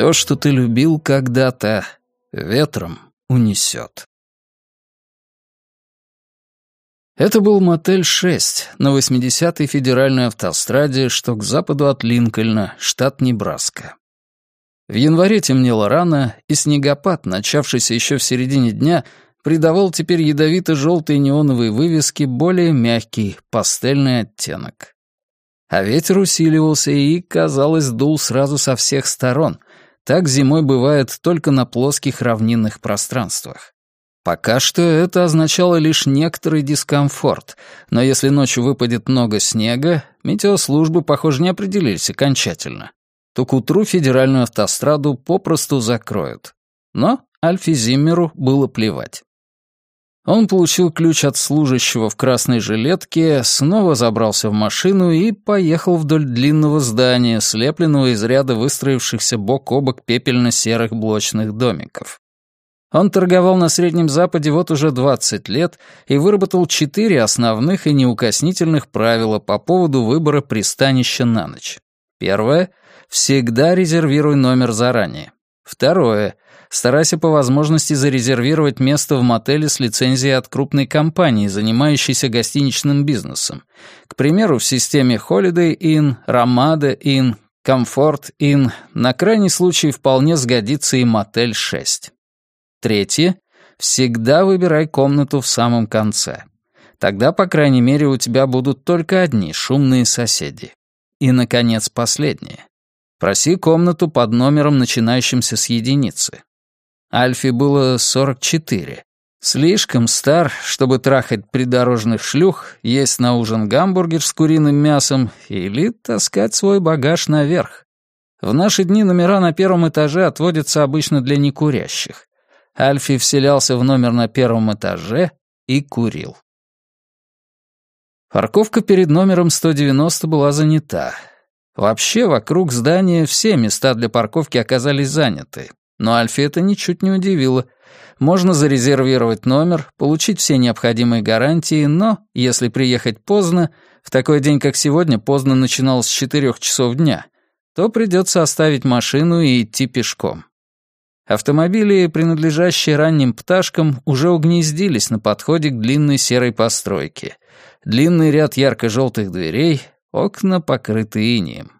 Все, что ты любил когда-то, ветром унесет. Это был мотель 6 на 80-й федеральной автостраде, что к западу от Линкольна, штат Небраска. В январе темнело рано, и снегопад, начавшийся еще в середине дня, придавал теперь ядовито-желтые неоновые вывески более мягкий, пастельный оттенок. А ветер усиливался и, казалось, дул сразу со всех сторон. Так зимой бывает только на плоских равнинных пространствах. Пока что это означало лишь некоторый дискомфорт, но если ночью выпадет много снега, метеослужбы, похоже, не определились окончательно, то к утру федеральную автостраду попросту закроют. Но Альфи Зиммеру было плевать. Он получил ключ от служащего в красной жилетке, снова забрался в машину и поехал вдоль длинного здания, слепленного из ряда выстроившихся бок о бок пепельно-серых блочных домиков. Он торговал на Среднем Западе вот уже 20 лет и выработал четыре основных и неукоснительных правила по поводу выбора пристанища на ночь. Первое — всегда резервируй номер заранее. Второе — старайся по возможности зарезервировать место в мотеле с лицензией от крупной компании, занимающейся гостиничным бизнесом. К примеру, в системе Holiday Inn, Ramada Inn, Comfort Inn, на крайний случай вполне сгодится и мотель 6. Третье. Всегда выбирай комнату в самом конце. Тогда, по крайней мере, у тебя будут только одни шумные соседи. И, наконец, последнее. Проси комнату под номером, начинающимся с единицы. Альфи было 44. Слишком стар, чтобы трахать придорожных шлюх, есть на ужин гамбургер с куриным мясом или таскать свой багаж наверх. В наши дни номера на первом этаже отводятся обычно для некурящих. Альфи вселялся в номер на первом этаже и курил. Парковка перед номером 190 была занята. Вообще, вокруг здания все места для парковки оказались заняты. Но Альфи это ничуть не удивило. Можно зарезервировать номер, получить все необходимые гарантии, но, если приехать поздно, в такой день, как сегодня, поздно начиналось с 4 часов дня, то придется оставить машину и идти пешком. Автомобили, принадлежащие ранним пташкам, уже угнездились на подходе к длинной серой постройке. Длинный ряд ярко-желтых дверей, окна покрыты инеем.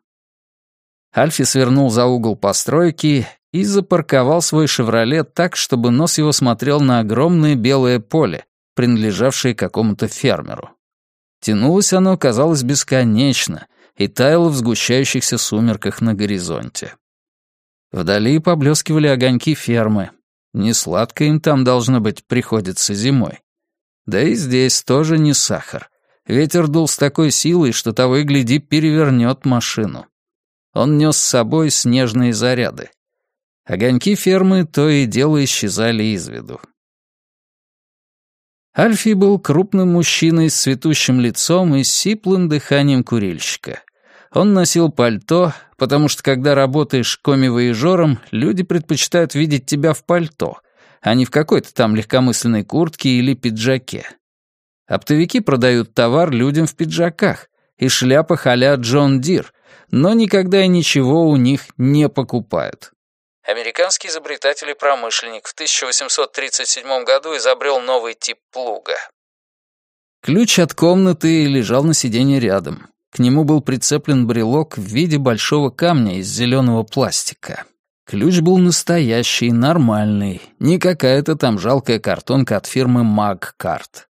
Альфи свернул за угол постройки и запарковал свой «Шевроле» так, чтобы нос его смотрел на огромное белое поле, принадлежавшее какому-то фермеру. Тянулось оно, казалось, бесконечно и таяло в сгущающихся сумерках на горизонте. Вдали поблескивали огоньки фермы. Несладко им там, должно быть, приходится зимой. Да и здесь тоже не сахар. Ветер дул с такой силой, что того и гляди перевернет машину. Он нес с собой снежные заряды. Огоньки фермы то и дело исчезали из виду. Альфи был крупным мужчиной с цветущим лицом и сиплым дыханием курильщика. Он носил пальто, потому что когда работаешь коммивояжером, люди предпочитают видеть тебя в пальто, а не в какой-то там легкомысленной куртке или пиджаке. Оптовики продают товар людям в пиджаках и шляпах а-ля Джон Дир, но никогда и ничего у них не покупают. Американский изобретатель и промышленник в 1837 году изобрел новый тип плуга. Ключ от комнаты лежал на сиденье рядом. К нему был прицеплен брелок в виде большого камня из зеленого пластика. Ключ был настоящий, нормальный, не какая-то там жалкая картонка от фирмы Магкарт.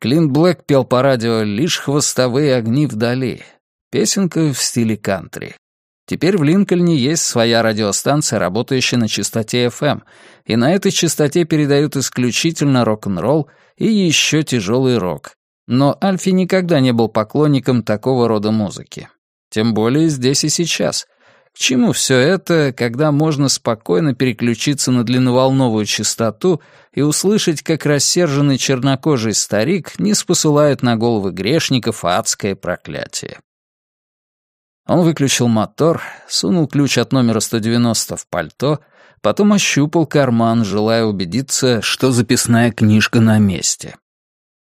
Клинт Блэк пел по радио «Лишь хвостовые огни вдали». Песенка в стиле кантри. Теперь в Линкольне есть своя радиостанция, работающая на частоте FM, и на этой частоте передают исключительно рок-н-ролл и еще тяжелый рок. Но Альфи никогда не был поклонником такого рода музыки. Тем более здесь и сейчас. К чему все это, когда можно спокойно переключиться на длинноволновую частоту и услышать, как рассерженный чернокожий старик не спосылает на головы грешников адское проклятие? Он выключил мотор, сунул ключ от номера 190 в пальто, потом ощупал карман, желая убедиться, что записная книжка на месте.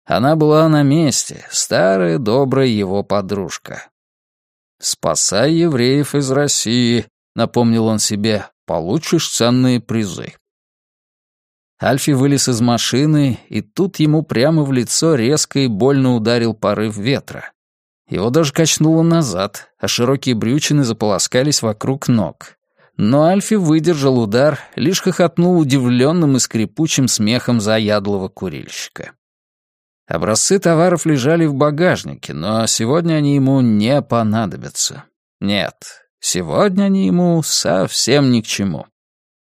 Она была на месте, старая добрая его подружка. «Спасай евреев из России», — напомнил он себе. получишь ценные призы». Альфи вылез из машины, и тут ему прямо в лицо резко и больно ударил порыв ветра. Его даже качнуло назад, а широкие брючины заполоскались вокруг ног. Но Альфи выдержал удар, лишь хохотнул удивленным и скрипучим смехом заядлого курильщика. Образцы товаров лежали в багажнике, но сегодня они ему не понадобятся. Нет, сегодня они ему совсем ни к чему.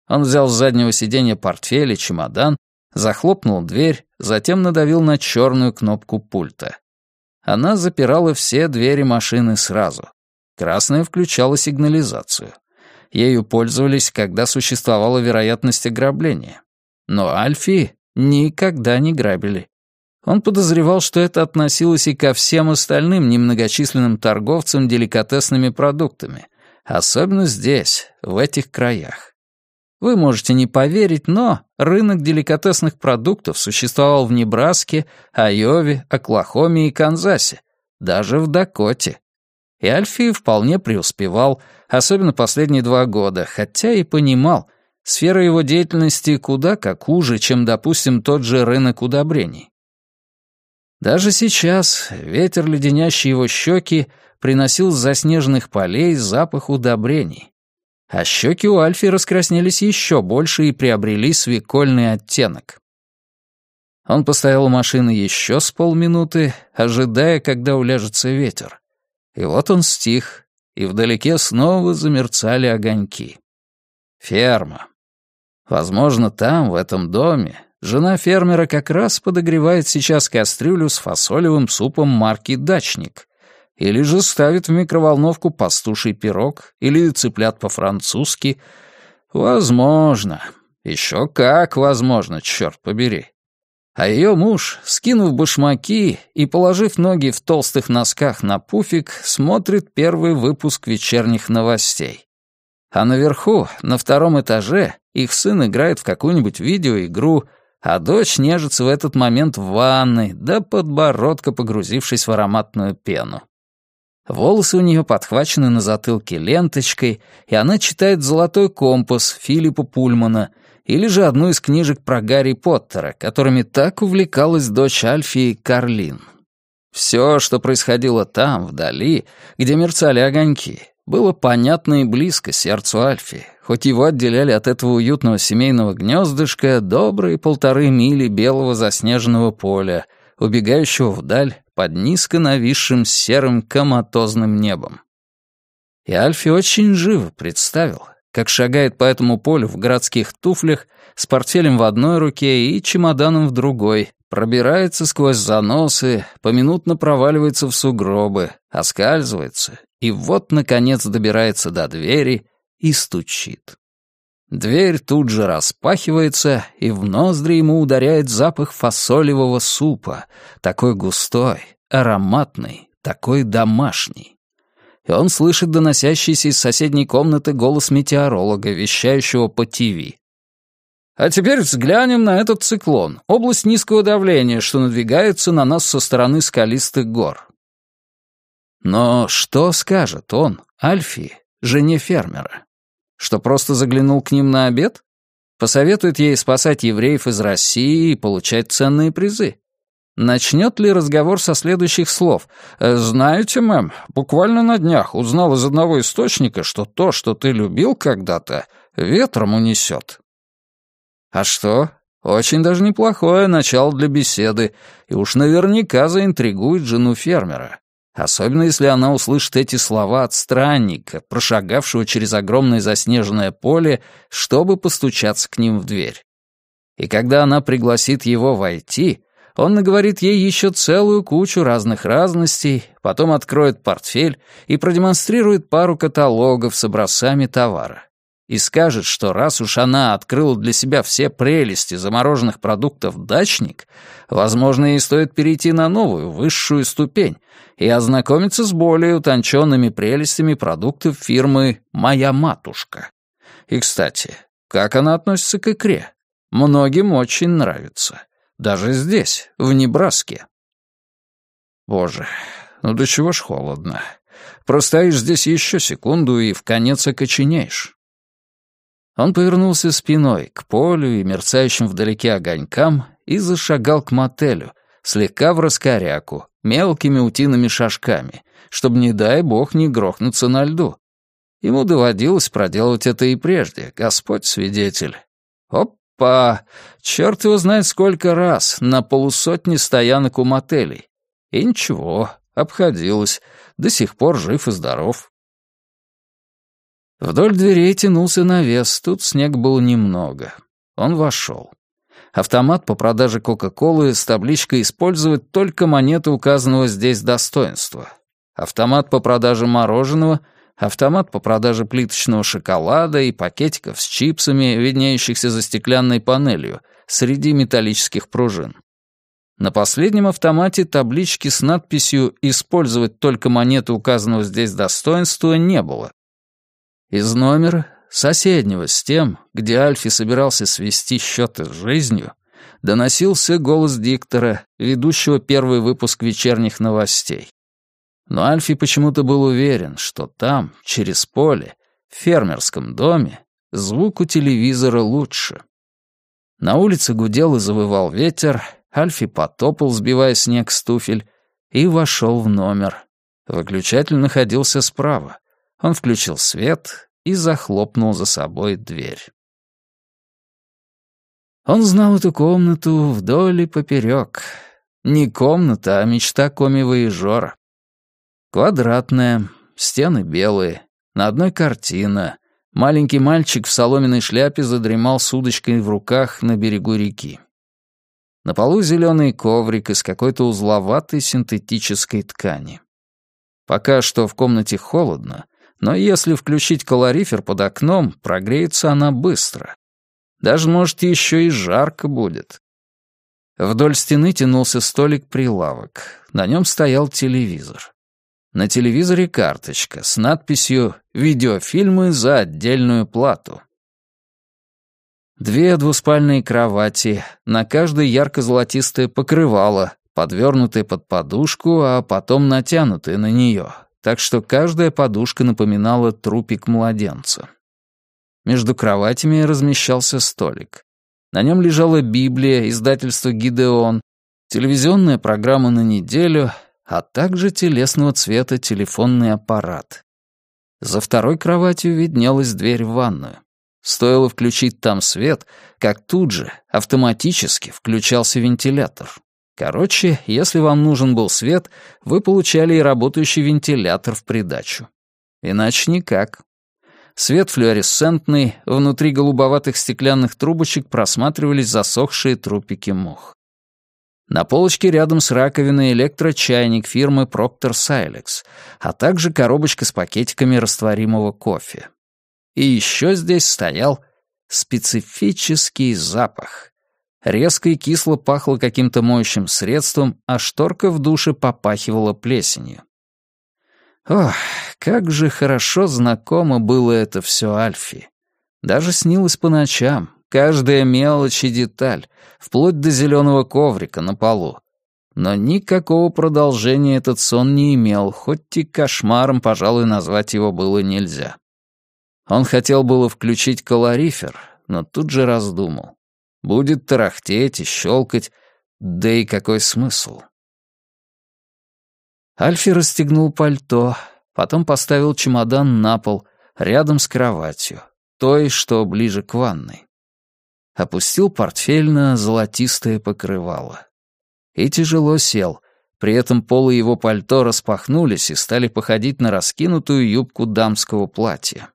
Он взял с заднего сиденья портфель и чемодан, захлопнул дверь, затем надавил на черную кнопку пульта. Она запирала все двери машины сразу. Красная включала сигнализацию. Ею пользовались, когда существовала вероятность ограбления. Но Альфи никогда не грабили. Он подозревал, что это относилось и ко всем остальным немногочисленным торговцам деликатесными продуктами, особенно здесь, в этих краях. Вы можете не поверить, но рынок деликатесных продуктов существовал в Небраске, Айове, Оклахоме и Канзасе, даже в Дакоте. И Альфи вполне преуспевал, особенно последние два года, хотя и понимал, сфера его деятельности куда как уже, чем, допустим, тот же рынок удобрений. Даже сейчас ветер, леденящий его щеки, приносил с заснеженных полей запах удобрений, а щеки у Альфи раскраснелись еще больше и приобрели свекольный оттенок. Он постоял у машины еще с полминуты, ожидая, когда уляжется ветер. И вот он стих, и вдалеке снова замерцали огоньки. Ферма. Возможно, там, в этом доме, жена фермера как раз подогревает сейчас кастрюлю с фасолевым супом марки «Дачник», или же ставит в микроволновку пастуший пирог или цыплят по-французски. Возможно. Еще как возможно, черт побери. А ее муж, скинув башмаки и положив ноги в толстых носках на пуфик, смотрит первый выпуск вечерних новостей. А наверху, на втором этаже, их сын играет в какую-нибудь видеоигру, а дочь нежится в этот момент в ванной, до подбородка погрузившись в ароматную пену. Волосы у нее подхвачены на затылке ленточкой, и она читает «Золотой компас» Филиппа Пульмана или же одну из книжек про Гарри Поттера, которыми так увлекалась дочь Альфии Карлин. Все, что происходило там, вдали, где мерцали огоньки, было понятно и близко сердцу Альфи, хоть его отделяли от этого уютного семейного гнездышка добрые полторы мили белого заснеженного поля, убегающего вдаль под низко нависшим серым коматозным небом. И Альфи очень живо представил, как шагает по этому полю в городских туфлях с портфелем в одной руке и чемоданом в другой, пробирается сквозь заносы, поминутно проваливается в сугробы, оскальзывается, и вот, наконец, добирается до двери и стучит. Дверь тут же распахивается, и в ноздри ему ударяет запах фасолевого супа, такой густой, ароматный, такой домашний. И он слышит доносящийся из соседней комнаты голос метеоролога, вещающего по ТВ. А теперь взглянем на этот циклон, область низкого давления, что надвигается на нас со стороны скалистых гор. Но что скажет он, Альфи, жене фермера? Что просто заглянул к ним на обед? Посоветует ей спасать евреев из России и получать ценные призы? Начнет ли разговор со следующих слов? «Э, «Знаете, мэм, буквально на днях узнал из одного источника, что то, что ты любил когда-то, ветром унесет». А что? Очень даже неплохое начало для беседы, и уж наверняка заинтригует жену фермера. Особенно если она услышит эти слова от странника, прошагавшего через огромное заснеженное поле, чтобы постучаться к ним в дверь. И когда она пригласит его войти, он наговорит ей еще целую кучу разных разностей, потом откроет портфель и продемонстрирует пару каталогов с образцами товара. И скажет, что раз уж она открыла для себя все прелести замороженных продуктов «Дачник», возможно, ей стоит перейти на новую, высшую ступень и ознакомиться с более утонченными прелестями продуктов фирмы «Моя матушка». И, кстати, как она относится к икре? Многим очень нравится. Даже здесь, в Небраске. Боже, ну до чего ж холодно. Простоишь здесь еще секунду и в конец окоченеешь. Он повернулся спиной к полю и мерцающим вдалеке огонькам и зашагал к мотелю, слегка в раскоряку, мелкими утиными шажками, чтобы, не дай бог, не грохнуться на льду. Ему доводилось проделывать это и прежде, Господь свидетель. Опа! Черт его знает сколько раз, на полусотни стоянок у мотелей. И ничего, обходилось, до сих пор жив и здоров. Вдоль дверей тянулся навес, тут снег было немного. Он вошел. Автомат по продаже Кока-Колы с табличкой «Использовать только монеты указанного здесь достоинства». Автомат по продаже мороженого, автомат по продаже плиточного шоколада и пакетиков с чипсами, виднеющихся за стеклянной панелью, среди металлических пружин. На последнем автомате таблички с надписью «Использовать только монеты указанного здесь достоинства» не было. Из номера, соседнего с тем, где Альфи собирался свести счеты с жизнью, доносился голос диктора, ведущего первый выпуск вечерних новостей. Но Альфи почему-то был уверен, что там, через поле, в фермерском доме, звук у телевизора лучше. На улице гудел и завывал ветер, Альфи потопал, сбивая снег с туфель, и вошел в номер. Выключатель находился справа. Он включил свет и захлопнул за собой дверь. Он знал эту комнату вдоль и поперек. Не комната, а мечта коми-воежора. Квадратная, стены белые, на одной картина. Маленький мальчик в соломенной шляпе задремал с удочкой в руках на берегу реки. На полу зеленый коврик из какой-то узловатой синтетической ткани. Пока что в комнате холодно, но если включить калорифер под окном, прогреется она быстро. Даже, может, еще и жарко будет. Вдоль стены тянулся столик-прилавок. На нем стоял телевизор. На телевизоре карточка с надписью «Видеофильмы за отдельную плату». Две двуспальные кровати, на каждой ярко-золотистое покрывало, подвернутое под подушку, а потом натянутое на нее, так что каждая подушка напоминала трупик младенца. Между кроватями размещался столик. На нем лежала Библия, издательство «Гидеон», телевизионная программа на неделю, а также телесного цвета телефонный аппарат. За второй кроватью виднелась дверь в ванную. Стоило включить там свет, как тут же, автоматически, включался вентилятор. Короче, если вам нужен был свет, вы получали и работающий вентилятор в придачу. Иначе никак. Свет флуоресцентный, внутри голубоватых стеклянных трубочек просматривались засохшие трупики мух. На полочке рядом с раковиной электрочайник фирмы Procter Silex, а также коробочка с пакетиками растворимого кофе. И еще здесь стоял специфический запах. Резко и кисло пахло каким-то моющим средством, а шторка в душе попахивала плесенью. Ох, как же хорошо знакомо было это все Альфи. Даже снилось по ночам, каждая мелочь и деталь, вплоть до зеленого коврика на полу. Но никакого продолжения этот сон не имел, хоть и кошмаром, пожалуй, назвать его было нельзя. Он хотел было включить калорифер, но тут же раздумал. Будет тарахтеть и щелкать, да и какой смысл? Альфи расстегнул пальто, потом поставил чемодан на пол, рядом с кроватью, той, что ближе к ванной. Опустил портфель на золотистое покрывало. И тяжело сел, при этом полы его пальто распахнулись и стали походить на раскинутую юбку дамского платья.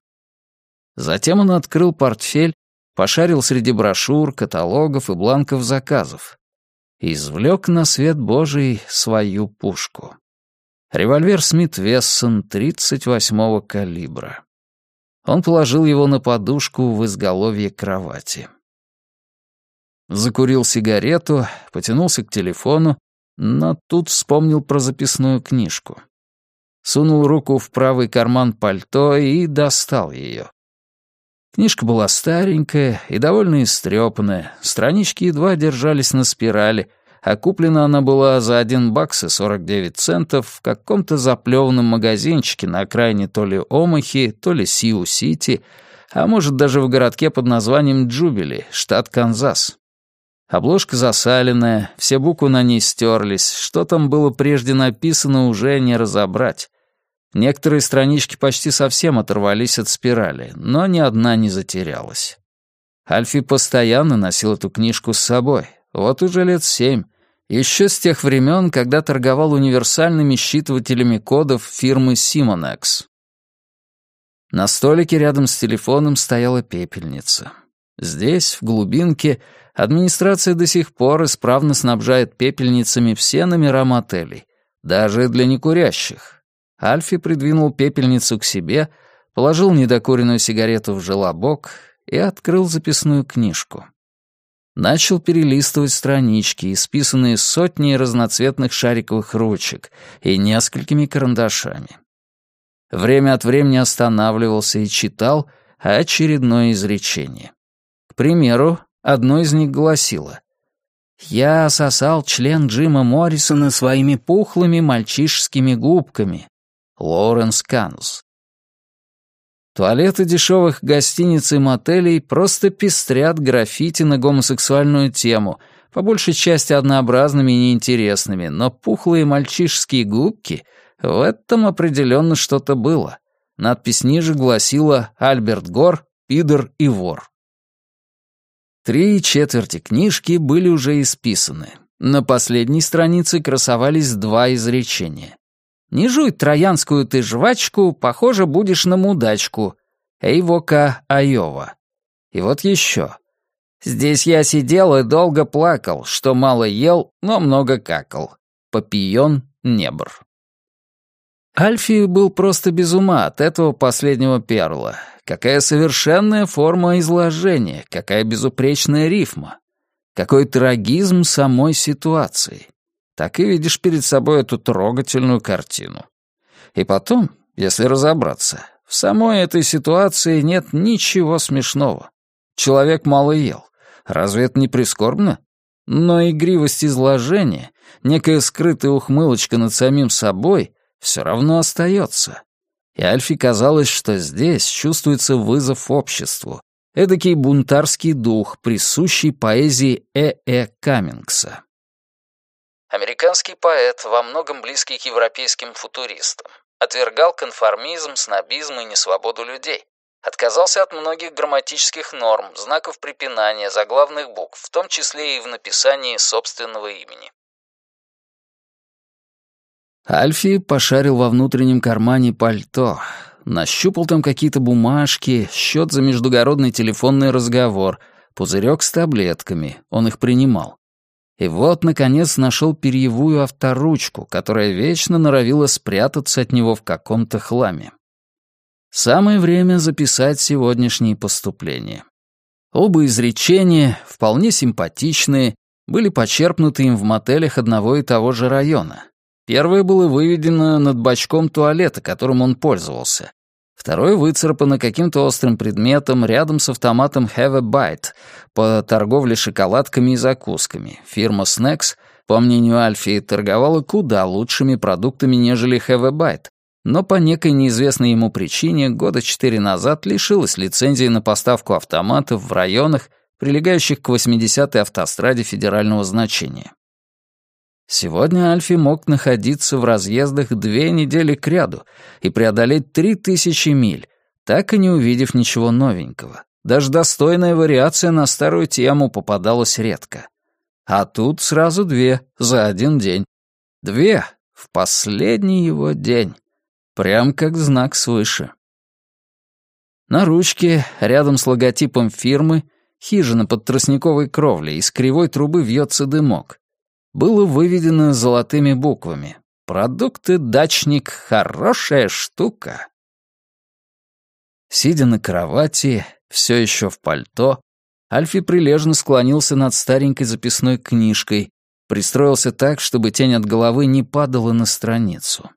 Затем он открыл портфель, пошарил среди брошюр, каталогов и бланков заказов извлек на свет Божий свою пушку. Револьвер Смит Вессон 38-го калибра. Он положил его на подушку в изголовье кровати. Закурил сигарету, потянулся к телефону, но тут вспомнил про записную книжку. Сунул руку в правый карман пальто и достал ее. Книжка была старенькая и довольно истрепанная, странички едва держались на спирали, а куплена она была за один бакс и сорок девять центов в каком-то заплеванном магазинчике на окраине то ли Омахи, то ли Сиу-Сити, а может даже в городке под названием Джубили, штат Канзас. Обложка засаленная, все буквы на ней стерлись, что там было прежде написано, уже не разобрать. Некоторые странички почти совсем оторвались от спирали, но ни одна не затерялась. Альфи постоянно носил эту книжку с собой, вот уже лет семь, еще с тех времен, когда торговал универсальными считывателями кодов фирмы Simonex. На столике рядом с телефоном стояла пепельница. Здесь, в глубинке, администрация до сих пор исправно снабжает пепельницами все номера мотелей, даже для некурящих. Альфи придвинул пепельницу к себе, положил недокуренную сигарету в желобок и открыл записную книжку. Начал перелистывать странички, исписанные сотней разноцветных шариковых ручек и несколькими карандашами. Время от времени останавливался и читал очередное изречение. К примеру, одно из них гласило «Я сосал член Джима Моррисона своими пухлыми мальчишескими губками». Лоуренс Канус. Туалеты дешевых гостиниц и мотелей просто пестрят граффити на гомосексуальную тему, по большей части однообразными и неинтересными, но пухлые мальчишеские губки — в этом определенно что-то было. Надпись ниже гласила «Альберт Гор, пидор и вор». Три четверти книжки были уже исписаны. На последней странице красовались два изречения. «Не жуй троянскую ты жвачку, похоже, будешь на мудачку». Эйвока Айова. И вот еще. «Здесь я сидел и долго плакал, что мало ел, но много какал». Папион Небр. Альфи был просто без ума от этого последнего перла. Какая совершенная форма изложения, какая безупречная рифма. Какой трагизм самой ситуации. Так и видишь перед собой эту трогательную картину. И потом, если разобраться, в самой этой ситуации нет ничего смешного. Человек мало ел. Разве это не прискорбно? Но игривость изложения, некая скрытая ухмылочка над самим собой все равно остается. И Альфи казалось, что здесь чувствуется вызов обществу, эдакий бунтарский дух, присущий поэзии Э. Э. Каммингса. Американский поэт, во многом близкий к европейским футуристам, отвергал конформизм, снобизм и несвободу людей, отказался от многих грамматических норм, знаков препинания, заглавных букв, в том числе и в написании собственного имени. Альфи пошарил во внутреннем кармане пальто, нащупал там какие-то бумажки, счет за междугородный телефонный разговор, пузырек с таблетками, он их принимал. И вот, наконец, нашел перьевую авторучку, которая вечно норовила спрятаться от него в каком-то хламе. Самое время записать сегодняшние поступления. Оба изречения, вполне симпатичные, были почерпнуты им в мотелях одного и того же района. Первое было выведено над бачком туалета, которым он пользовался. Второе выцарапано каким-то острым предметом рядом с автоматом Have a Bite по торговле шоколадками и закусками. Фирма Snacks, по мнению Альфи, торговала куда лучшими продуктами, нежели Have a Bite, но по некой неизвестной ему причине года четыре назад лишилась лицензии на поставку автоматов в районах, прилегающих к 80-й автостраде федерального значения. Сегодня Альфи мог находиться в разъездах две недели кряду и преодолеть три тысячи миль, так и не увидев ничего новенького. Даже достойная вариация на старую тему попадалась редко. А тут сразу две за один день. Две в последний его день. Прям как знак свыше. На ручке, рядом с логотипом фирмы, хижина под тростниковой кровлей, из кривой трубы вьется дымок было выведено золотыми буквами. «Продукты дачник — хорошая штука». Сидя на кровати, все еще в пальто, Альфи прилежно склонился над старенькой записной книжкой, пристроился так, чтобы тень от головы не падала на страницу.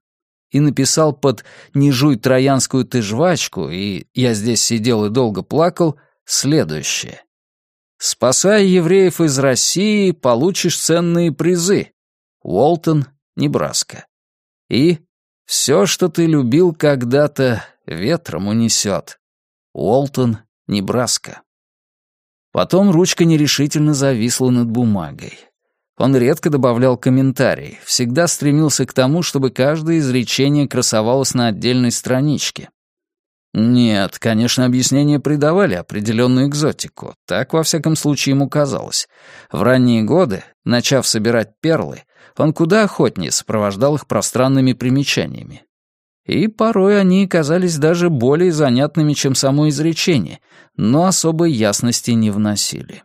И написал под «Не жуй троянскую ты жвачку» и «Я здесь сидел и долго плакал» следующее. Спасая евреев из России, получишь ценные призы. Уолтон, Небраска. И все, что ты любил когда-то, ветром унесет. Уолтон, Небраска. Потом ручка нерешительно зависла над бумагой. Он редко добавлял комментарий, всегда стремился к тому, чтобы каждое изречение красовалось на отдельной страничке. Нет, конечно, объяснения придавали определенную экзотику. Так, во всяком случае, ему казалось. В ранние годы, начав собирать перлы, он куда охотнее сопровождал их пространными примечаниями. И порой они казались даже более занятными, чем само изречение, но особой ясности не вносили.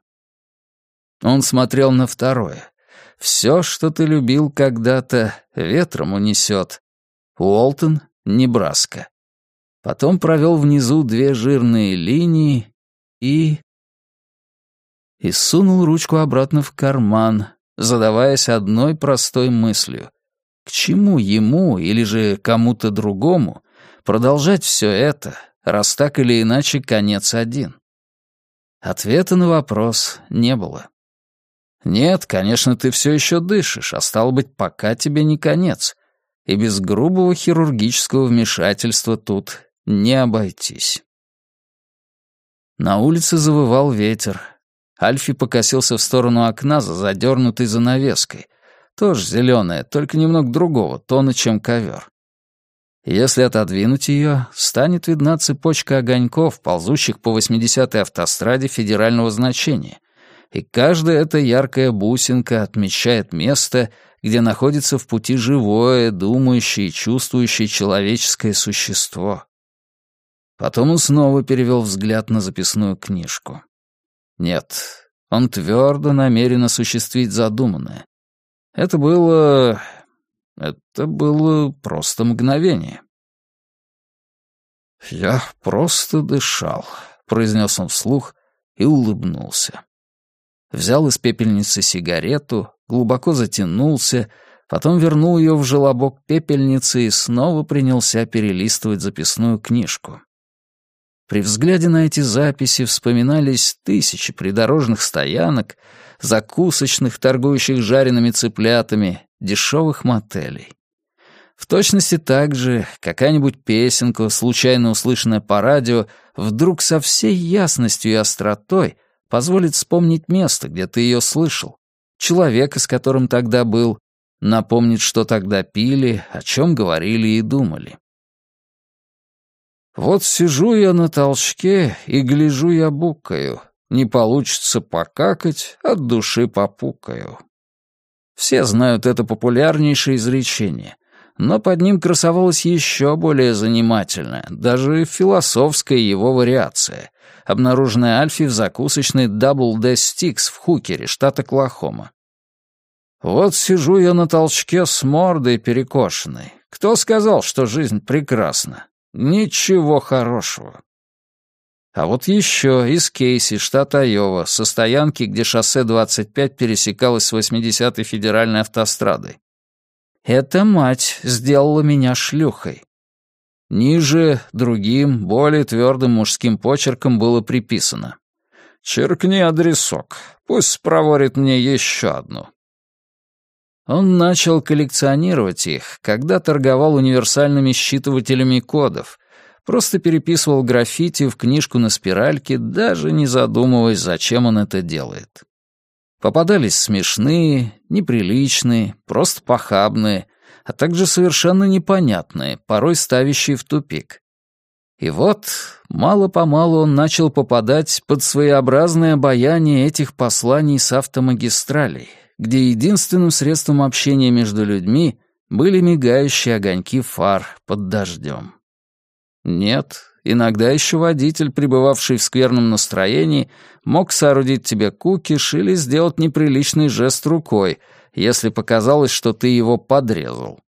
Он смотрел на второе. «Все, что ты любил когда-то, ветром унесет». Уолтон, Небраска. Потом провел внизу две жирные линии и... И сунул ручку обратно в карман, задаваясь одной простой мыслью. К чему ему или же кому-то другому продолжать все это, раз так или иначе конец один? Ответа на вопрос не было. Нет, конечно, ты все еще дышишь, а стало быть, пока тебе не конец. И без грубого хирургического вмешательства тут не обойтись. На улице завывал ветер. Альфи покосился в сторону окна за задернутой занавеской. Тоже зеленая, только немного другого тона, чем ковер. Если отодвинуть ее, станет видна цепочка огоньков, ползущих по 80-й автостраде федерального значения, и каждая эта яркая бусинка отмечает место, где находится в пути живое, думающее и чувствующее человеческое существо. Потом он снова перевел взгляд на записную книжку. Нет, он твердо намерен осуществить задуманное. Это было... это было просто мгновение. «Я просто дышал», — произнес он вслух и улыбнулся. Взял из пепельницы сигарету, глубоко затянулся, потом вернул ее в желобок пепельницы и снова принялся перелистывать записную книжку. При взгляде на эти записи вспоминались тысячи придорожных стоянок, закусочных, торгующих жареными цыплятами, дешевых мотелей. В точности так же какая-нибудь песенка, случайно услышанная по радио, вдруг со всей ясностью и остротой позволит вспомнить место, где ты ее слышал, человека, с которым тогда был, напомнит, что тогда пили, о чем говорили и думали. Вот сижу я на толчке и гляжу я букаю. Не получится покакать, от души попукаю. Все знают это популярнейшее изречение, но под ним красовалась еще более занимательная, даже философская его вариация, обнаруженная Альфи в закусочной Double Death Sticks в Хукере, штат Оклахома. Вот сижу я на толчке с мордой перекошенной. Кто сказал, что жизнь прекрасна? Ничего хорошего. А вот еще из Кейси, штат Айова, со стоянки, где шоссе 25 пересекалось с 80-й федеральной автострадой. Эта мать сделала меня шлюхой. Ниже, другим, более твердым мужским почерком было приписано. «Черкни адресок, пусть спроворит мне еще одну». Он начал коллекционировать их, когда торговал универсальными считывателями кодов, просто переписывал граффити в книжку на спиральке, даже не задумываясь, зачем он это делает. Попадались смешные, неприличные, просто похабные, а также совершенно непонятные, порой ставящие в тупик. И вот, мало-помалу он начал попадать под своеобразное обаяние этих посланий с автомагистралей, где единственным средством общения между людьми были мигающие огоньки фар под дождем. Нет, иногда еще водитель, пребывавший в скверном настроении, мог соорудить тебе кукиш или сделать неприличный жест рукой, если показалось, что ты его подрезал.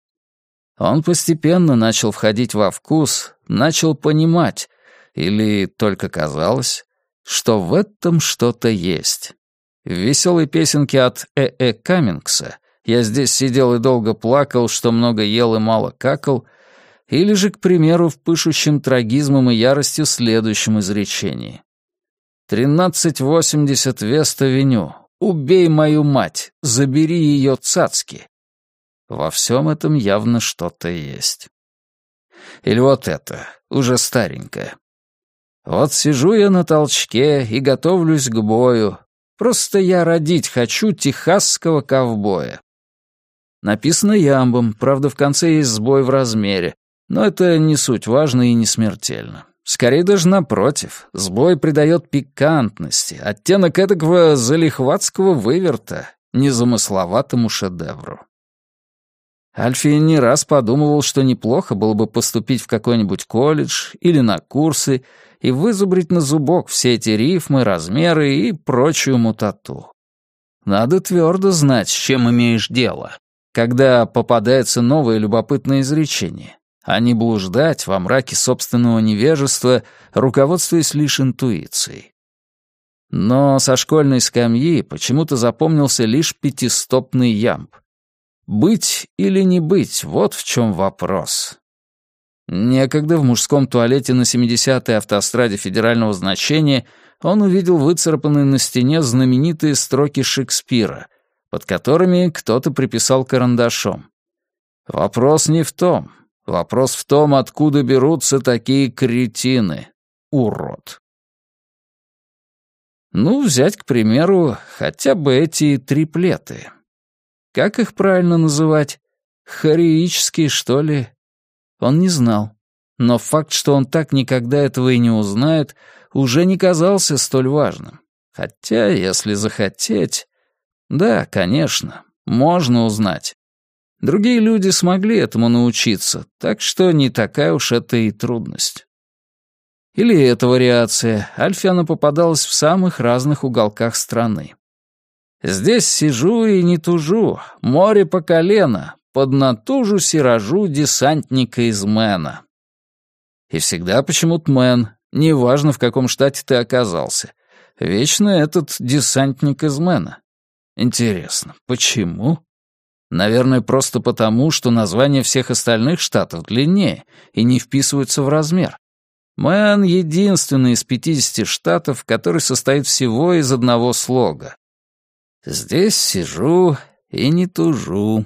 Он постепенно начал входить во вкус, начал понимать, или только казалось, что в этом что-то есть. В веселой песенке от Э.Э. -э Каммингса «Я здесь сидел и долго плакал, что много ел и мало какал», или же, к примеру, в пышущем трагизмом и яростью следующем изречении. «1380 Вест-авеню. Убей мою мать. Забери ее цацки». Во всем этом явно что-то есть. Или вот это, уже старенькое. Вот сижу я на толчке и готовлюсь к бою. Просто я родить хочу техасского ковбоя. Написано ямбом, правда, в конце есть сбой в размере, но это не суть важно и не смертельно. Скорее даже напротив, сбой придает пикантности, оттенок эдакого залихватского выверта, незамысловатому шедевру. Альфи не раз подумывал, что неплохо было бы поступить в какой-нибудь колледж или на курсы и вызубрить на зубок все эти рифмы, размеры и прочую мутату. Надо твердо знать, с чем имеешь дело, когда попадается новое любопытное изречение, а не блуждать во мраке собственного невежества, руководствуясь лишь интуицией. Но со школьной скамьи почему-то запомнился лишь пятистопный ямб. Быть или не быть — вот в чем вопрос. Некогда в мужском туалете на 70-й автостраде федерального значения он увидел выцарапанные на стене знаменитые строки Шекспира, под которыми кто-то приписал карандашом. Вопрос не в том. Вопрос в том, откуда берутся такие кретины. Урод. Ну, взять, к примеру, хотя бы эти триплеты. Как их правильно называть? Хореические, что ли? Он не знал. Но факт, что он так никогда этого и не узнает, уже не казался столь важным. Хотя, если захотеть... Да, конечно, можно узнать. Другие люди смогли этому научиться, так что не такая уж это и трудность. Или эта вариация. Альфиана попадалась в самых разных уголках страны. Здесь сижу и не тужу, море по колено, поднатужусь и рожу десантника из Мэна. И всегда почему-то Мэн, неважно в каком штате ты оказался. Вечно этот десантник из Мэна. Интересно, почему? Наверное, просто потому, что названия всех остальных штатов длиннее и не вписываются в размер. Мэн — единственный из 50 штатов, который состоит всего из одного слога. Здесь сижу и не тужу.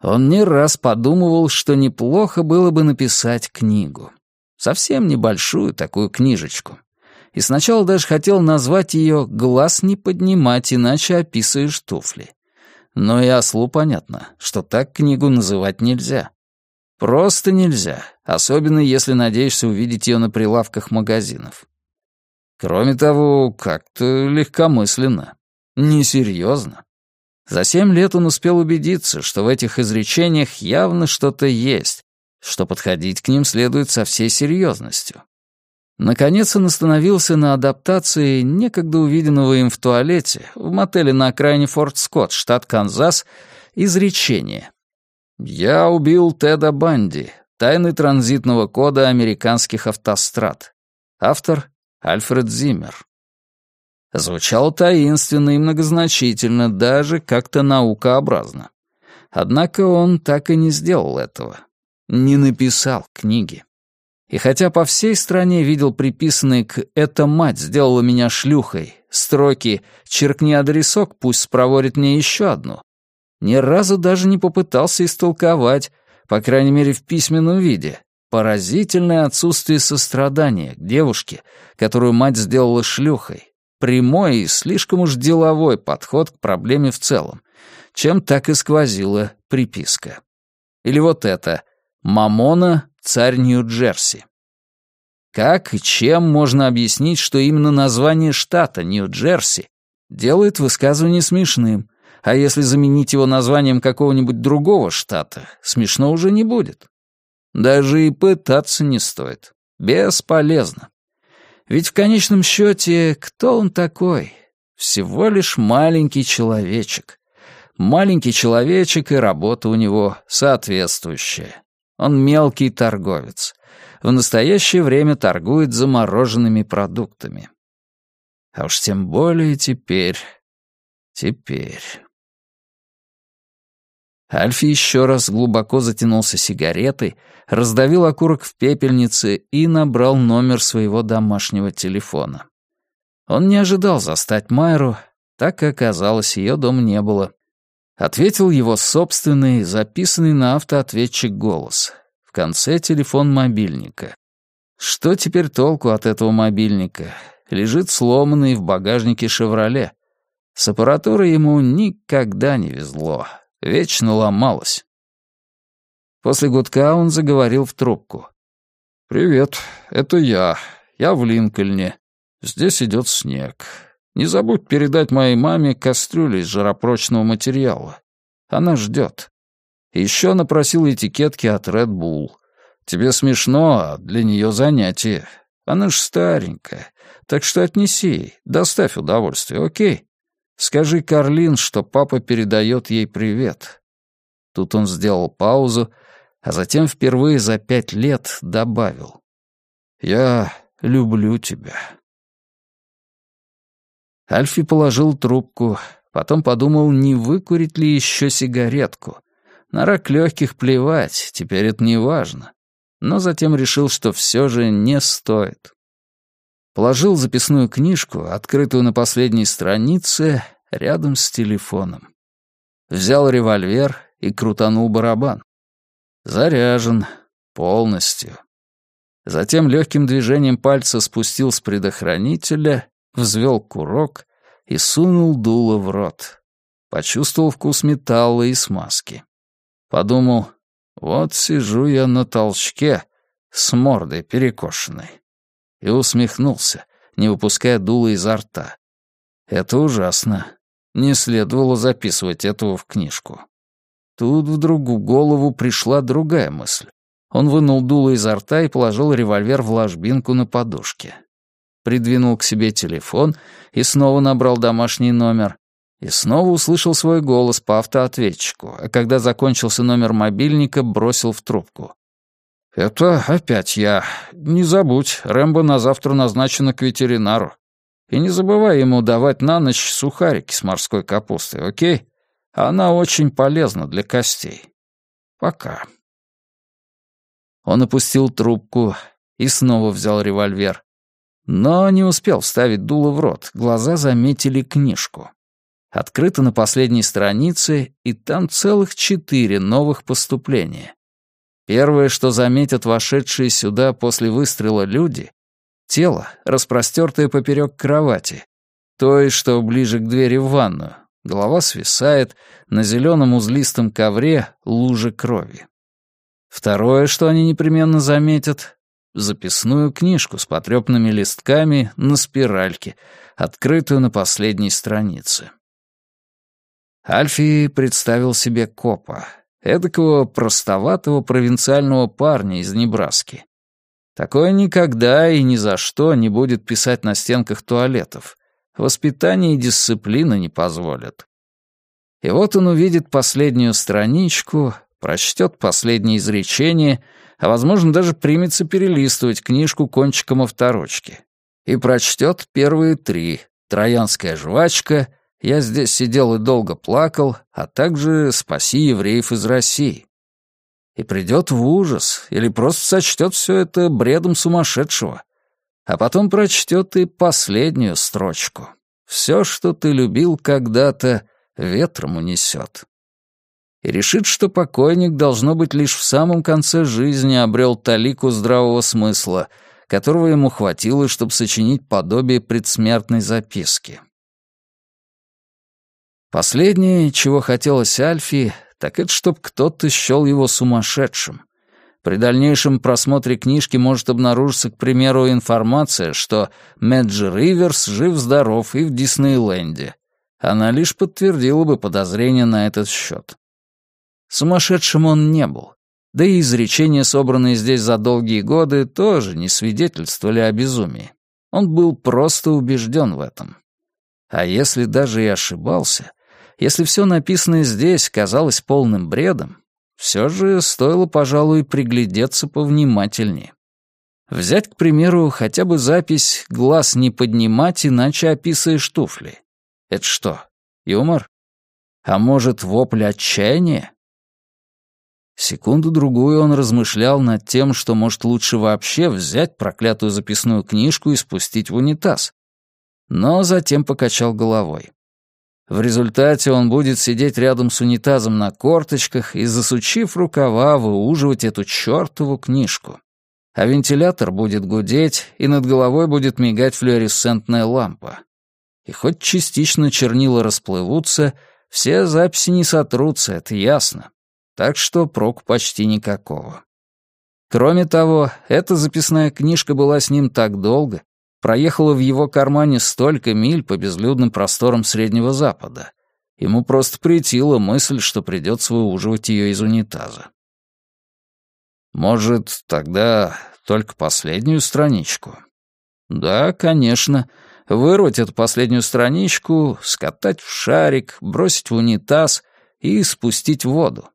Он не раз подумывал, что неплохо было бы написать книгу. Совсем небольшую такую книжечку. И сначала даже хотел назвать ее «Глаз не поднимать, иначе описываешь туфли». Но и ослу понятно, что так книгу называть нельзя. Просто нельзя, особенно если надеешься увидеть ее на прилавках магазинов. Кроме того, как-то легкомысленно. Несерьезно. За семь лет он успел убедиться, что в этих изречениях явно что-то есть, что подходить к ним следует со всей серьезностью. Наконец он остановился на адаптации некогда увиденного им в туалете в мотеле на окраине Форт Скотт, штат Канзас, изречения. «Я убил Теда Банди. Тайны транзитного кода американских автострад». Автор — Альфред Зиммер. Звучало таинственно и многозначительно, даже как-то наукообразно. Однако он так и не сделал этого. Не написал книги. И хотя по всей стране видел приписанные к «эта мать сделала меня шлюхой» строки «черкни адресок, пусть спроворит мне еще одну», ни разу даже не попытался истолковать, по крайней мере в письменном виде, поразительное отсутствие сострадания к девушке, которую мать сделала шлюхой, прямой и слишком уж деловой подход к проблеме в целом, чем так и сквозила приписка. Или вот это «Мамона, царь Нью-Джерси». Как и чем можно объяснить, что именно название штата Нью-Джерси делает высказывание смешным, а если заменить его названием какого-нибудь другого штата, смешно уже не будет? Даже и пытаться не стоит. Бесполезно. Ведь в конечном счете, кто он такой? Всего лишь маленький человечек. Маленький человечек, и работа у него соответствующая. Он мелкий торговец. В настоящее время торгует замороженными продуктами. А уж тем более теперь... Теперь... Альфи еще раз глубоко затянулся сигаретой, раздавил окурок в пепельнице и набрал номер своего домашнего телефона. Он не ожидал застать Майру, так и оказалось, ее дома не было. Ответил его собственный, записанный на автоответчик голос. В конце телефон мобильника. Что теперь толку от этого мобильника? Лежит сломанный в багажнике «Шевроле». С аппаратурой ему никогда не везло. Вечно ломалось. После гудка он заговорил в трубку. «Привет, это я. Я в Линкольне. Здесь идет снег. Не забудь передать моей маме кастрюлю из жаропрочного материала. Она ждет. Еще напросил этикетки от Red Bull. Тебе смешно, а для нее занятие. Она ж старенькая, так что отнеси ей, доставь удовольствие, окей? Скажи Карлин, что папа передает ей привет». Тут он сделал паузу, а затем впервые за пять лет добавил. «Я люблю тебя». Альфи положил трубку, потом подумал, не выкурить ли еще сигаретку. На рак легких плевать, теперь это не важно. Но затем решил, что все же не стоит. Положил записную книжку, открытую на последней странице, рядом с телефоном. Взял револьвер и крутанул барабан. Заряжен. Полностью. Затем легким движением пальца спустил с предохранителя, взвел курок и сунул дуло в рот. Почувствовал вкус металла и смазки. Подумал, вот сижу я на толчке с мордой перекошенной и усмехнулся, не выпуская дула изо рта. Это ужасно. Не следовало записывать этого в книжку. Тут вдруг в голову пришла другая мысль. Он вынул дуло изо рта и положил револьвер в ложбинку на подушке. Придвинул к себе телефон и снова набрал домашний номер. И снова услышал свой голос по автоответчику, а когда закончился номер мобильника, бросил в трубку. «Это опять я. Не забудь, Рэмбо на завтра назначено к ветеринару. И не забывай ему давать на ночь сухарики с морской капустой, окей? Она очень полезна для костей. Пока». Он опустил трубку и снова взял револьвер. Но не успел вставить дуло в рот, глаза заметили книжку. Открыто на последней странице, и там целых четыре новых поступления. Первое, что заметят вошедшие сюда после выстрела люди — тело, распростертое поперек кровати, той, что ближе к двери в ванную. Голова свисает, на зеленом узлистом ковре лужа крови. Второе, что они непременно заметят — записную книжку с потрепанными листками на спиральке, открытую на последней странице. Альфи представил себе копа, эдакого простоватого провинциального парня из Небраски. Такое никогда и ни за что не будет писать на стенках туалетов. Воспитание и дисциплина не позволят. И вот он увидит последнюю страничку, прочтет последнее изречение, а, возможно, даже примется перелистывать книжку кончиком авторучки. И прочтет первые три «Троянская жвачка» Я здесь сидел и долго плакал, а также «Спаси евреев из России». И придет в ужас, или просто сочтет все это бредом сумасшедшего. А потом прочтет и последнюю строчку. «Все, что ты любил когда-то, ветром унесет». И решит, что покойник, должно быть, лишь в самом конце жизни обрел талику здравого смысла, которого ему хватило, чтобы сочинить подобие предсмертной записки. Последнее, чего хотелось Альфи, так это чтоб кто-то счел его сумасшедшим. При дальнейшем просмотре книжки может обнаружиться, к примеру, информация, что Мэджи Риверс жив-здоров и в Диснейленде. Она лишь подтвердила бы подозрения на этот счет. Сумасшедшим он не был. Да и изречения, собранные здесь за долгие годы, тоже не свидетельствовали о безумии. Он был просто убежден в этом. А если даже и ошибался, если все написанное здесь казалось полным бредом, все же стоило, пожалуй, приглядеться повнимательнее. Взять, к примеру, хотя бы запись «глаз не поднимать, иначе описываешь туфли». Это что, юмор? А может, вопль отчаяния? Секунду-другую он размышлял над тем, что, может, лучше вообще взять проклятую записную книжку и спустить в унитаз. Но затем покачал головой. В результате он будет сидеть рядом с унитазом на корточках и, засучив рукава, выуживать эту чертову книжку. а вентилятор будет гудеть, и над головой будет мигать флуоресцентная лампа. И хоть частично чернила расплывутся, все записи не сотрутся, это ясно. Так что прок почти никакого. Кроме того, эта записная книжка была с ним так долго, проехала в его кармане столько миль по безлюдным просторам Среднего Запада. Ему просто претила мысль, что придется выуживать ее из унитаза. Может, тогда только последнюю страничку? Да, конечно. Вырвать эту последнюю страничку, скатать в шарик, бросить в унитаз и спустить в воду.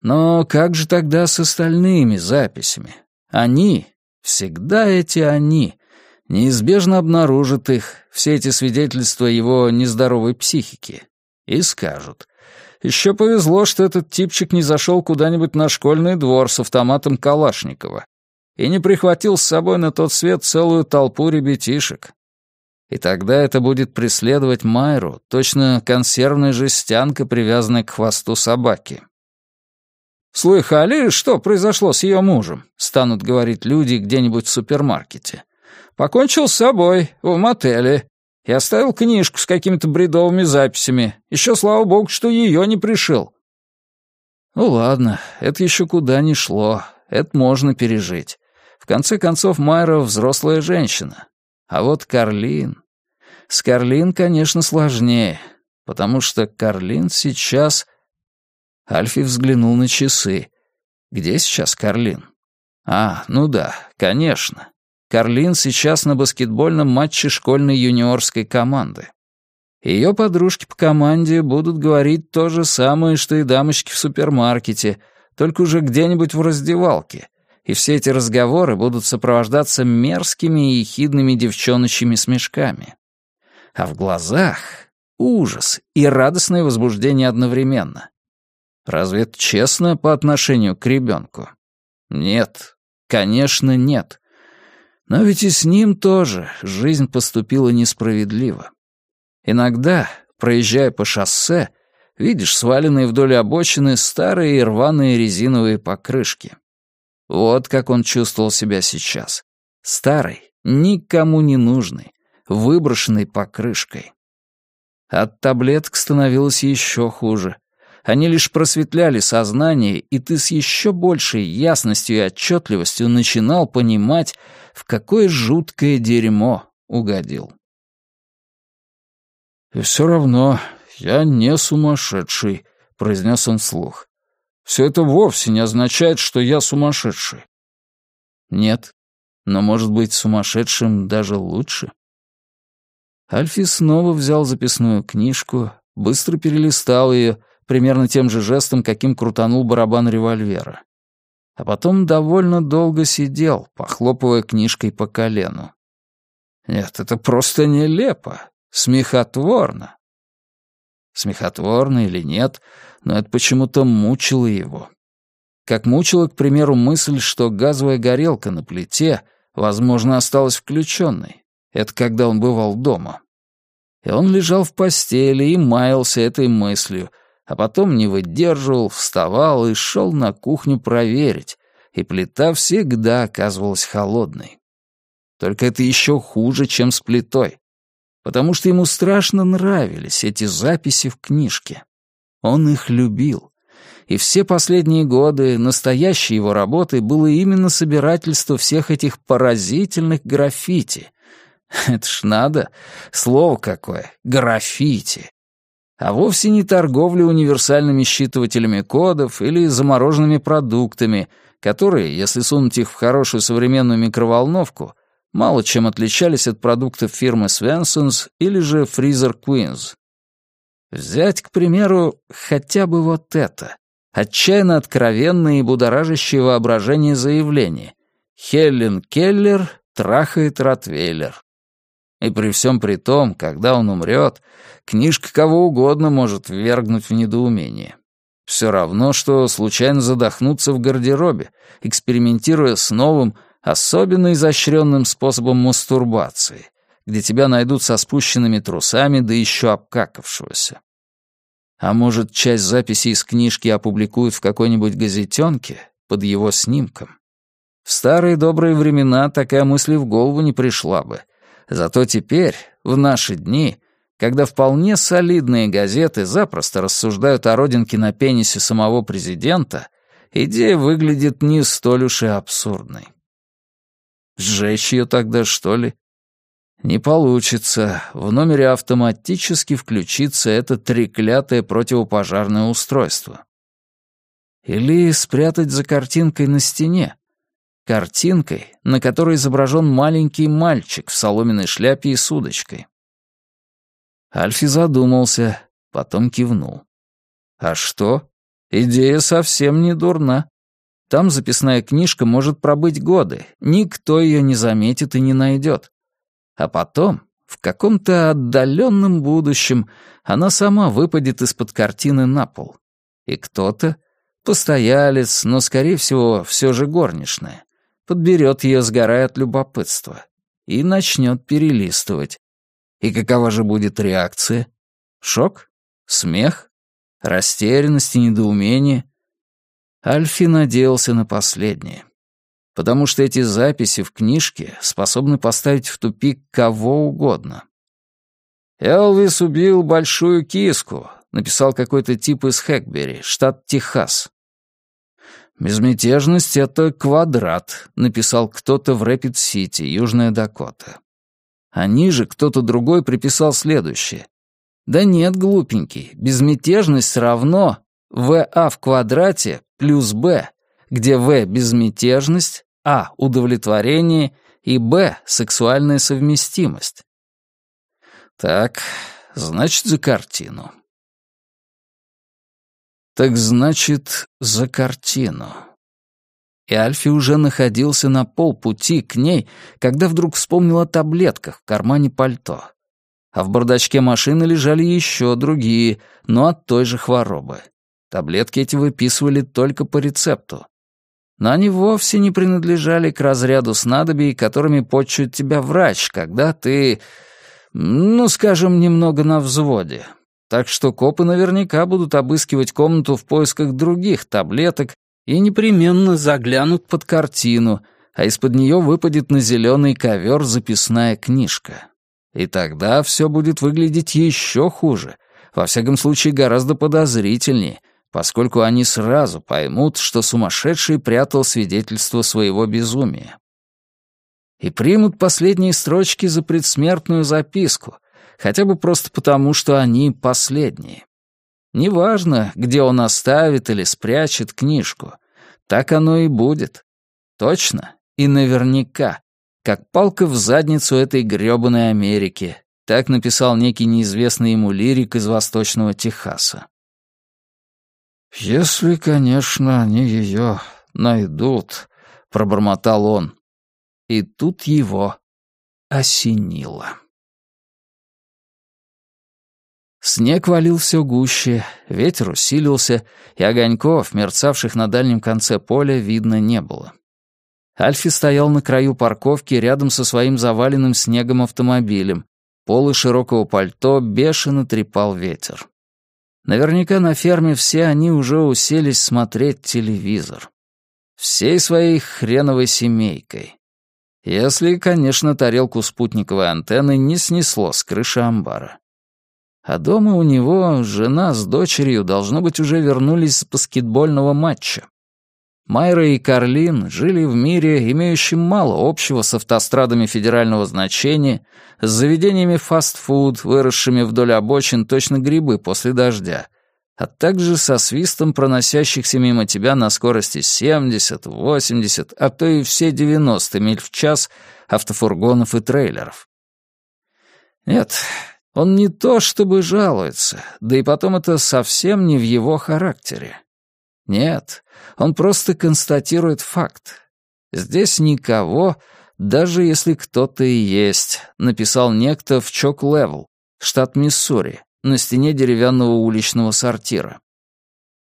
Но как же тогда с остальными записями? Они, всегда эти они, неизбежно обнаружат их, все эти свидетельства его нездоровой психики, и скажут. Еще повезло, что этот типчик не зашел куда-нибудь на школьный двор с автоматом Калашникова и не прихватил с собой на тот свет целую толпу ребятишек. И тогда это будет преследовать Майру, точно консервная жестянка, привязанная к хвосту собаки. «Слыхали, что произошло с ее мужем?» — станут говорить люди где-нибудь в супермаркете. «Покончил с собой, в мотеле, и оставил книжку с какими-то бредовыми записями. Еще, слава богу, что ее не пришил». Ну ладно, это еще куда ни шло, это можно пережить. В конце концов, Майра взрослая женщина. А вот Карлин... С Карлин, конечно, сложнее, потому что Карлин сейчас Альфи взглянул на часы. Где сейчас Карлин? А, ну да, конечно. Карлин сейчас на баскетбольном матче школьной юниорской команды. Ее подружки по команде будут говорить то же самое, что и дамочки в супермаркете, только уже где-нибудь в раздевалке. И все эти разговоры будут сопровождаться мерзкими и ехидными девчоночьими смешками. А в глазах ужас и радостное возбуждение одновременно. Разве это честно по отношению к ребенку? Нет, конечно, нет. Но ведь и с ним тоже жизнь поступила несправедливо. Иногда, проезжая по шоссе, видишь сваленные вдоль обочины старые и рваные резиновые покрышки. Вот как он чувствовал себя сейчас. Старый, никому не нужный, выброшенный покрышкой. От таблеток становилось еще хуже. Они лишь просветляли сознание, и ты с еще большей ясностью и отчетливостью начинал понимать, в какое жуткое дерьмо угодил. «И все равно я не сумасшедший», — произнес он вслух. «Все это вовсе не означает, что я сумасшедший». «Нет, но, может быть, сумасшедшим даже лучше». Альфи снова взял записную книжку, быстро перелистал ее примерно тем же жестом, каким крутанул барабан револьвера. А потом довольно долго сидел, похлопывая книжкой по колену. Нет, это просто нелепо, смехотворно. Смехотворно или нет, но это почему-то мучило его. Как мучила, к примеру, мысль, что газовая горелка на плите, возможно, осталась включенной. Это когда он бывал дома. И он лежал в постели и маялся этой мыслью — а потом не выдерживал, вставал и шел на кухню проверить, и плита всегда оказывалась холодной. Только это еще хуже, чем с плитой, потому что ему страшно нравились эти записи в книжке. Он их любил. И все последние годы настоящей его работой было именно собирательство всех этих поразительных граффити. Это ж надо, слово какое, граффити а вовсе не торговля универсальными считывателями кодов или замороженными продуктами, которые, если сунуть их в хорошую современную микроволновку, мало чем отличались от продуктов фирмы Swensons или же Freezer Queens. Взять, к примеру, хотя бы вот это. Отчаянно откровенное и будоражащее воображение заявление. Хелен Келлер трахает Ротвейлер. И при всем при том, когда он умрет, книжка кого угодно может ввергнуть в недоумение. Все равно, что случайно задохнуться в гардеробе, экспериментируя с новым, особенно изощренным способом мастурбации, где тебя найдут со спущенными трусами, да еще обкакавшегося. А может, часть записей из книжки опубликуют в какой-нибудь газетенке под его снимком? В старые добрые времена такая мысль в голову не пришла бы. Зато теперь, в наши дни, когда вполне солидные газеты запросто рассуждают о родинке на пенисе самого президента, идея выглядит не столь уж и абсурдной. Сжечь ее тогда, что ли? Не получится. В номере автоматически включится это треклятое противопожарное устройство. Или спрятать за картинкой на стене. Картинкой, на которой изображен маленький мальчик в соломенной шляпе и с удочкой. Альфи задумался, потом кивнул. А что? Идея совсем не дурна. Там записная книжка может пробыть годы, никто ее не заметит и не найдет. А потом, в каком-то отдаленном будущем, она сама выпадет из-под картины на пол. И кто-то, постоялец, но, скорее всего, все же горничная, подберет ее, сгорая от любопытства, и начнет перелистывать. И какова же будет реакция? Шок? Смех? Растерянность и недоумение? Альфи надеялся на последнее. Потому что эти записи в книжке способны поставить в тупик кого угодно. «Элвис убил большую киску», — написал какой-то тип из Хэкбери, штат Техас. «Безмятежность — это квадрат», — написал кто-то в Рэпид-Сити, Южная Дакота. А ниже кто-то другой приписал следующее. «Да нет, глупенький, безмятежность равно ВА в квадрате плюс Б, где В — безмятежность, А — удовлетворение и Б — сексуальная совместимость». Так, значит, за картину. Так значит, за картину. И Альфи уже находился на полпути к ней, когда вдруг вспомнил о таблетках в кармане пальто. А в бардачке машины лежали еще другие, но от той же хворобы. Таблетки эти выписывали только по рецепту. Но они вовсе не принадлежали к разряду снадобий, которыми почует тебя врач, когда ты, ну, скажем, немного на взводе. Так что копы наверняка будут обыскивать комнату в поисках других таблеток и непременно заглянут под картину, а из-под нее выпадет на зеленый ковер записная книжка. И тогда все будет выглядеть еще хуже, во всяком случае гораздо подозрительнее, поскольку они сразу поймут, что сумасшедший прятал свидетельство своего безумия. И примут последние строчки за предсмертную записку, хотя бы просто потому, что они последние. Неважно, где он оставит или спрячет книжку, так оно и будет. Точно и наверняка, как палка в задницу этой грёбаной Америки, так написал некий неизвестный ему лирик из Восточного Техаса. «Если, конечно, они ее найдут», — пробормотал он. И тут его осенило. Снег валил все гуще, ветер усилился, и огоньков, мерцавших на дальнем конце поля, видно не было. Альфи стоял на краю парковки рядом со своим заваленным снегом автомобилем. Полы широкого пальто бешено трепал ветер. Наверняка на ферме все они уже уселись смотреть телевизор. Всей своей хреновой семейкой. Если, конечно, тарелку спутниковой антенны не снесло с крыши амбара. А дома у него жена с дочерью, должно быть, уже вернулись с баскетбольного матча. Майра и Карлин жили в мире, имеющем мало общего с автострадами федерального значения, с заведениями фастфуд, выросшими вдоль обочин точно грибы после дождя, а также со свистом проносящихся мимо тебя на скорости 70, 80, а то и все 90 миль в час автофургонов и трейлеров. Нет, он не то чтобы жалуется, да и потом это совсем не в его характере. Нет, он просто констатирует факт. Здесь никого, даже если кто-то и есть, написал некто в Чок-Левел, штат Миссури, на стене деревянного уличного сортира.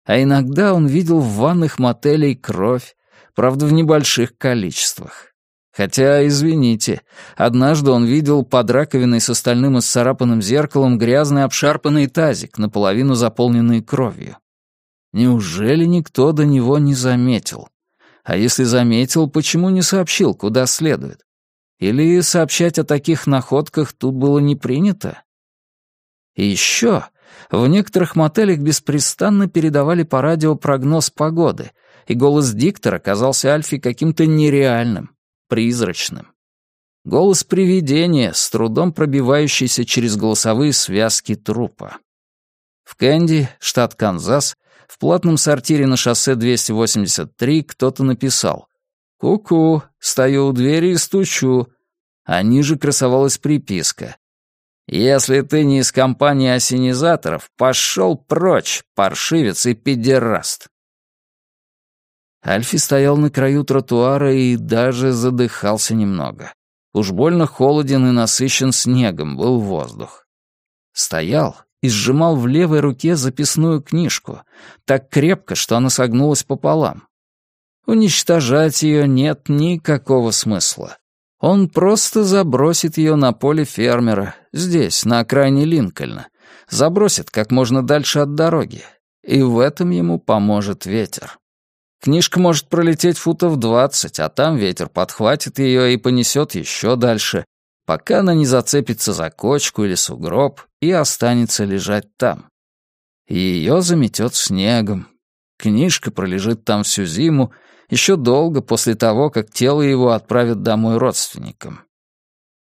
А иногда он видел в ванных мотелей кровь, правда, в небольших количествах. Хотя, извините, однажды он видел под раковиной с остальным исцарапанным зеркалом грязный обшарпанный тазик, наполовину заполненный кровью. Неужели никто до него не заметил? А если заметил, почему не сообщил, куда следует? Или сообщать о таких находках тут было не принято? И еще в некоторых мотелях беспрестанно передавали по радио прогноз погоды, и голос диктора казался Альфи каким-то нереальным, призрачным. Голос привидения, с трудом пробивающийся через голосовые связки трупа. В Кэнди, штат Канзас, в платном сортире на шоссе 283 кто-то написал «Ку-ку, стою у двери и стучу». А ниже красовалась приписка «Если ты не из компании осенизаторов, пошел прочь, паршивец и педераст». Альфи стоял на краю тротуара и даже задыхался немного. Уж больно холоден и насыщен снегом был воздух. Стоял и сжимал в левой руке записную книжку, так крепко, что она согнулась пополам. Уничтожать ее нет никакого смысла. Он просто забросит ее на поле фермера, здесь, на окраине Линкольна, забросит как можно дальше от дороги, и в этом ему поможет ветер. Книжка может пролететь футов двадцать, а там ветер подхватит ее и понесет еще дальше, пока она не зацепится за кочку или сугроб и останется лежать там. Ее заметет снегом. Книжка пролежит там всю зиму, еще долго после того, как тело его отправят домой родственникам.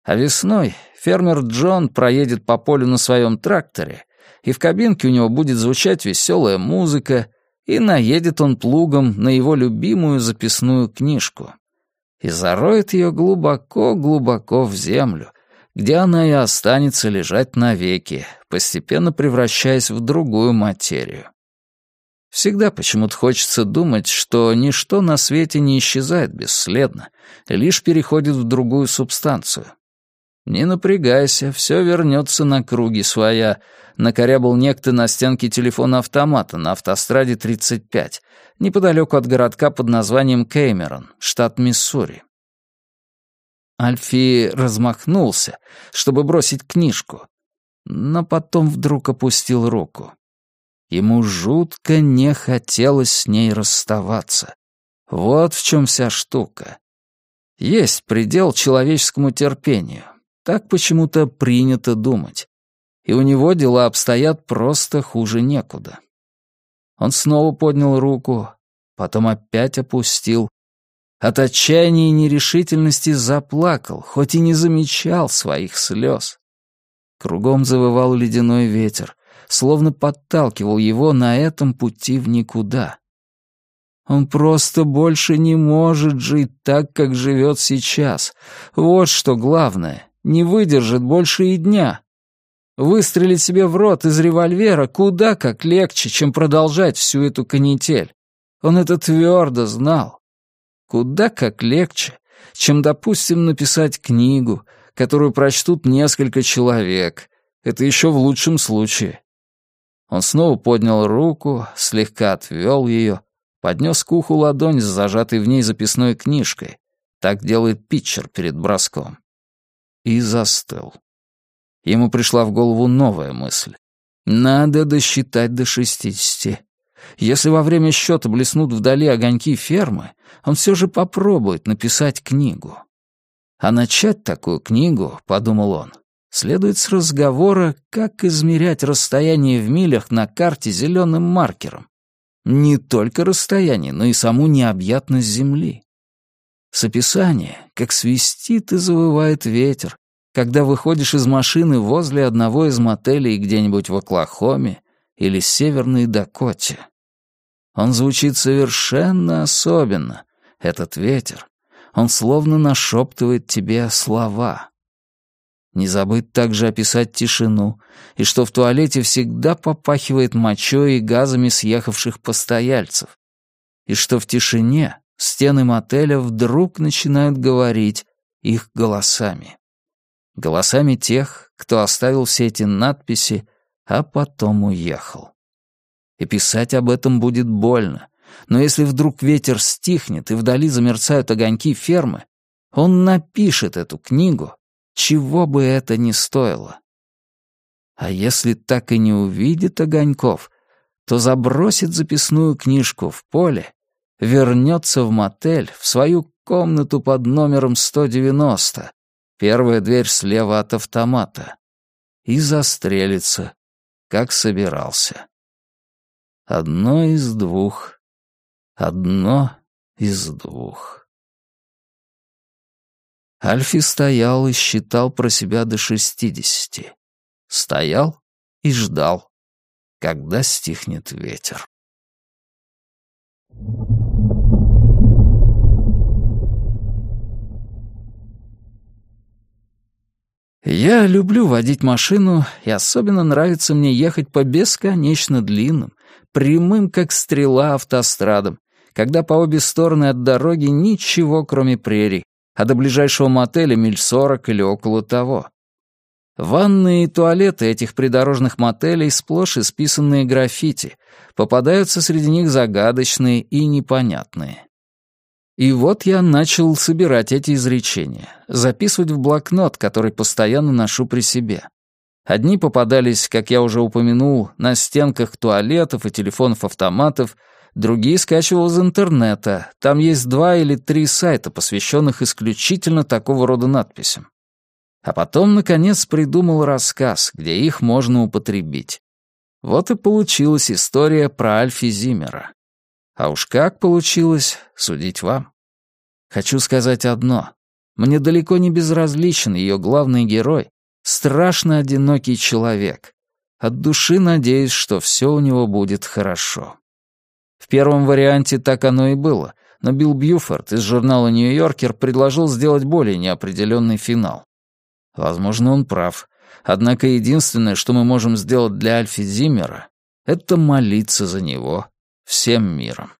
А весной фермер Джон проедет по полю на своем тракторе, и в кабинке у него будет звучать веселая музыка, и наедет он плугом на его любимую записную книжку и зароет ее глубоко-глубоко в землю, где она и останется лежать навеки, постепенно превращаясь в другую материю. Всегда почему-то хочется думать, что ничто на свете не исчезает бесследно, лишь переходит в другую субстанцию. Не напрягайся, все вернется на круги своя, накорябал некто на стенке телефона автомата на автостраде 35, неподалеку от городка под названием Кеймерон, штат Миссури. Альфи размахнулся, чтобы бросить книжку, но потом вдруг опустил руку. Ему жутко не хотелось с ней расставаться. Вот в чем вся штука. Есть предел человеческому терпению. Так почему-то принято думать. И у него дела обстоят просто хуже некуда. Он снова поднял руку, потом опять опустил. От отчаяния и нерешительности заплакал, хоть и не замечал своих слез. Кругом завывал ледяной ветер, словно подталкивал его на этом пути в никуда. Он просто больше не может жить так, как живет сейчас. Вот что главное не выдержит больше и дня. Выстрелить себе в рот из револьвера куда как легче, чем продолжать всю эту канитель. Он это твердо знал. Куда как легче, чем, допустим, написать книгу, которую прочтут несколько человек. Это еще в лучшем случае. Он снова поднял руку, слегка отвел ее, поднес к уху ладонь с зажатой в ней записной книжкой. Так делает питчер перед броском и застыл. Ему пришла в голову новая мысль. Надо досчитать до шестидесяти. Если во время счета блеснут вдали огоньки фермы, он все же попробует написать книгу. А начать такую книгу, подумал он, следует с разговора, как измерять расстояние в милях на карте зеленым маркером. Не только расстояние, но и саму необъятность Земли. С описания, как свистит и завывает ветер, когда выходишь из машины возле одного из мотелей где-нибудь в Оклахоме или Северной Дакоте. Он звучит совершенно особенно, этот ветер. Он словно нашептывает тебе слова. Не забыть также описать тишину, и что в туалете всегда попахивает мочой и газами съехавших постояльцев, и что в тишине стены мотеля вдруг начинают говорить их голосами. Голосами тех, кто оставил все эти надписи, а потом уехал. И писать об этом будет больно, но если вдруг ветер стихнет и вдали замерцают огоньки фермы, он напишет эту книгу, чего бы это ни стоило. А если так и не увидит огоньков, то забросит записную книжку в поле вернется в мотель, в свою комнату под номером 190, первая дверь слева от автомата, и застрелится, как собирался. Одно из двух. Одно из двух. Альфи стоял и считал про себя до шестидесяти. Стоял и ждал, когда стихнет ветер. Я люблю водить машину, и особенно нравится мне ехать по бесконечно длинным, прямым как стрела автострадам, когда по обе стороны от дороги ничего, кроме прерий, а до ближайшего мотеля миль сорок или около того. Ванны и туалеты этих придорожных мотелей сплошь исписанные граффити, попадаются среди них загадочные и непонятные. И вот я начал собирать эти изречения, записывать в блокнот, который постоянно ношу при себе. Одни попадались, как я уже упомянул, на стенках туалетов и телефонов-автоматов, другие скачивал из интернета. Там есть два или три сайта, посвященных исключительно такого рода надписям. А потом, наконец, придумал рассказ, где их можно употребить. Вот и получилась история про Альфи Зимера. А уж как получилось, судить вам. Хочу сказать одно. Мне далеко не безразличен ее главный герой, страшно одинокий человек. От души надеюсь, что все у него будет хорошо. В первом варианте так оно и было, но Билл Бьюфорд из журнала «Нью-Йоркер» предложил сделать более неопределенный финал. Возможно, он прав. Однако единственное, что мы можем сделать для Альфи Зиммера, это молиться за него всем миром.